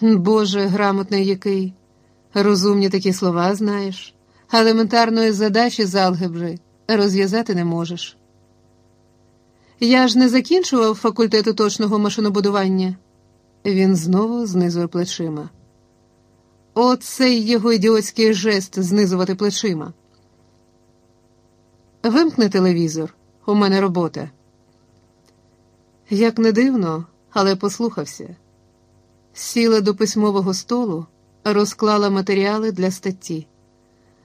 Боже, грамотний який. Розумні такі слова знаєш, елементарної задачі з алгебри розв'язати не можеш. Я ж не закінчував факультету точного машинобудування. Він знову знизує плечима. Оцей його ідіотський жест знизувати плечима. Вимкни телевізор, у мене робота. Як не дивно, але послухався. Сіла до письмового столу, розклала матеріали для статті.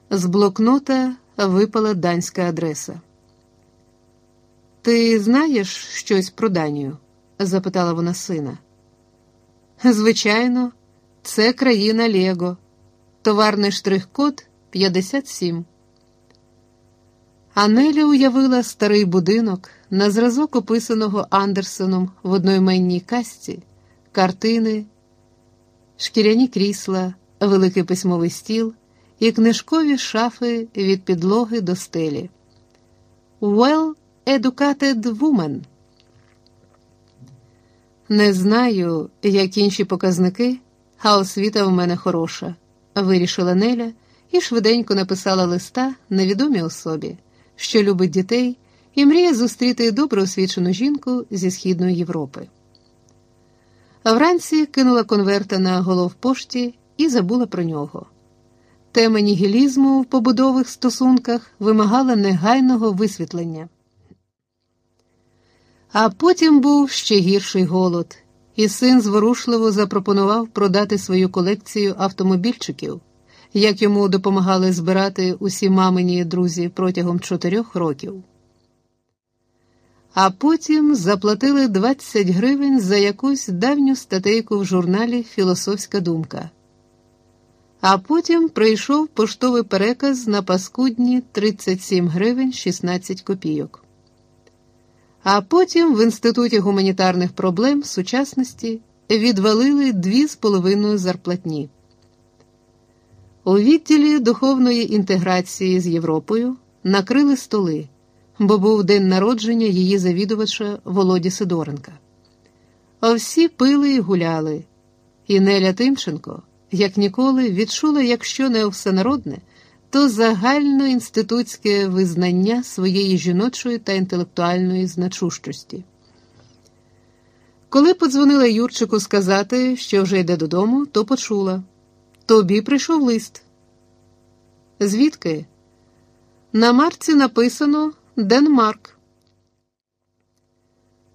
З блокнота випала данська адреса. Ти знаєш щось про Данію? запитала вона сина. Звичайно, це країна Лего, товарний штрих-код 57. Анеля уявила старий будинок на зразок описаного Андерсоном в одноіменній касті, картини, шкіряні крісла, великий письмовий стіл і книжкові шафи від підлоги до стелі. Well educated woman. Не знаю, як інші показники, а освіта в мене хороша, вирішила Неля і швиденько написала листа невідомій особі, що любить дітей і мріє зустріти добре освічену жінку зі Східної Європи. А вранці кинула конверта на головпошті і забула про нього. Тема нігілізму в побудових стосунках вимагала негайного висвітлення. А потім був ще гірший голод, і син зворушливо запропонував продати свою колекцію автомобільчиків, як йому допомагали збирати усі мамині друзі протягом чотирьох років. А потім заплатили 20 гривень за якусь давню статейку в журналі Філософська думка. А потім прийшов поштовий переказ на паскудні 37 гривень 16 копійок. А потім в Інституті гуманітарних проблем сучасності відвалили дві з половиною зарплатні. У відділі духовної інтеграції з Європою накрили столи, бо був день народження її завідувача Володі Сидоренка. А всі пили і гуляли, і Неля Тимченко, як ніколи, відчула, якщо не всенародне, то загальноінститутське визнання своєї жіночої та інтелектуальної значущості. Коли подзвонила Юрчику сказати, що вже йде додому, то почула тобі прийшов лист. Звідки? На марці написано Денмарк.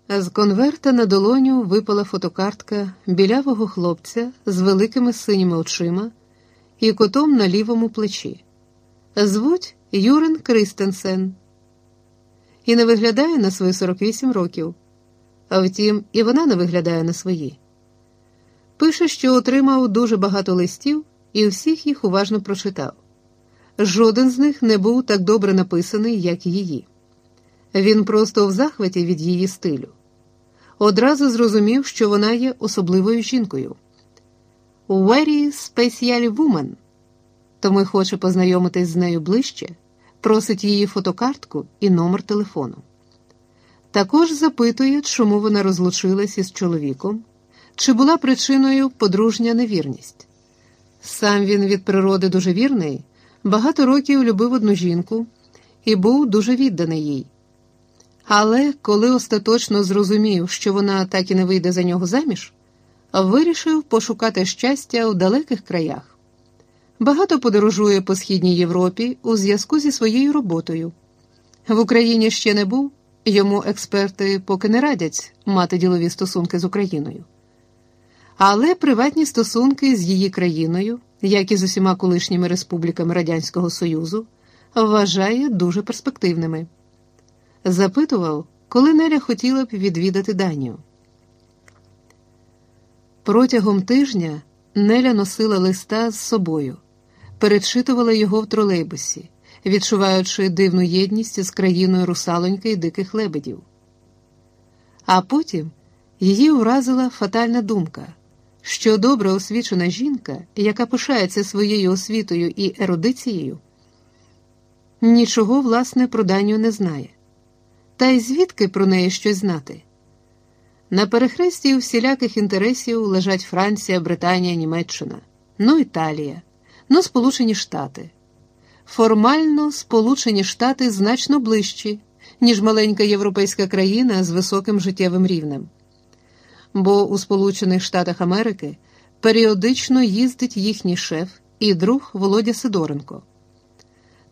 З конверта на долоню випала фотокартка білявого хлопця з великими синіми очима і котом на лівому плечі. Звуть Юрин Кристенсен і не виглядає на свої 48 років. А втім, і вона не виглядає на свої. Пише, що отримав дуже багато листів і всіх їх уважно прочитав. Жоден з них не був так добре написаний, як її. Він просто в захваті від її стилю. Одразу зрозумів, що вона є особливою жінкою. Very special woman. Тому хоче познайомитись з нею ближче, просить її фотокартку і номер телефону. Також запитує, чому вона розлучилась із чоловіком, чи була причиною подружня невірність. Сам він від природи дуже вірний, багато років любив одну жінку і був дуже відданий їй. Але коли остаточно зрозумів, що вона так і не вийде за нього заміж, вирішив пошукати щастя у далеких краях. Багато подорожує по східній Європі у зв'язку зі своєю роботою. В Україні ще не був, йому експерти поки не радять мати ділові стосунки з Україною. Але приватні стосунки з її країною, як і з усіма колишніми республіками Радянського Союзу, вважає дуже перспективними. Запитував, коли Неля хотіла б відвідати Данію. Протягом тижня Неля носила листа з собою, перечитувала його в тролейбусі, відчуваючи дивну єдність з країною русалоньки і диких лебедів. А потім її вразила фатальна думка, що добре освічена жінка, яка пишається своєю освітою і ерудицією, нічого власне про Данію не знає. Та й звідки про неї щось знати? На перехресті всіляких інтересів лежать Франція, Британія, Німеччина, ну Італія, ну Сполучені Штати. Формально Сполучені Штати значно ближчі, ніж маленька європейська країна з високим життєвим рівнем. Бо у Сполучених Штатах Америки періодично їздить їхній шеф і друг Володя Сидоренко.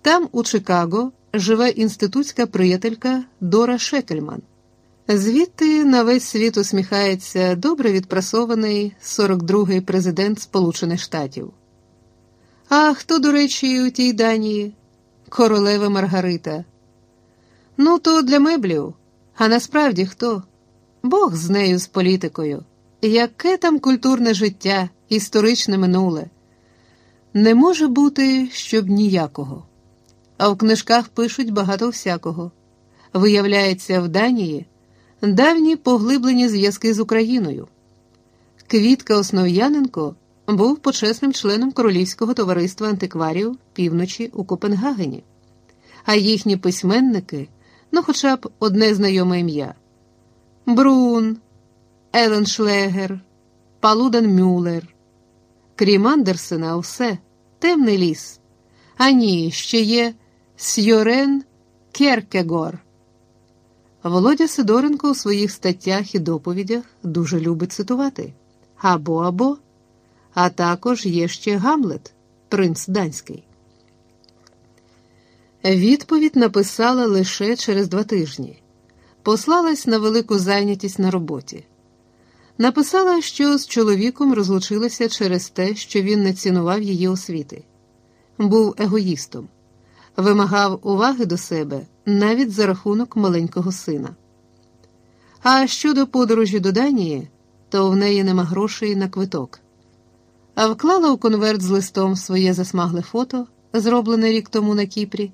Там, у Чикаго, живе інститутська приятелька Дора Шекельман. Звідти на весь світ усміхається добре відпрасований 42-й президент Сполучених Штатів. А хто, до речі, у тій Данії? Королева Маргарита. Ну, то для меблів. А насправді хто? Бог з нею, з політикою. Яке там культурне життя, історичне минуле? Не може бути, щоб ніякого. А в книжках пишуть багато всякого. Виявляється, в Данії давні поглиблені зв'язки з Україною. Квітка Основ'яненко був почесним членом Королівського товариства антикварів півночі у Копенгагені, а їхні письменники ну, хоча б одне знайоме ім'я: Брун, Елен Шлегер, Палудан Мюллер. Крім Андерсена, все темний ліс. А ні, ще є Сьорен Керкегор. Володя Сидоренко у своїх статтях і доповідях дуже любить цитувати або або, а також є ще Гамлет, принц Данський. Відповідь написала лише через два тижні. Послалась на велику зайнятість на роботі. Написала, що з чоловіком розлучилася через те, що він не цінував її освіти, був егоїстом, вимагав уваги до себе навіть за рахунок маленького сина. А щодо подорожі до Данії, то в неї нема грошей на квиток. А вклала у конверт з листом своє засмагле фото, зроблене рік тому на Кіпрі.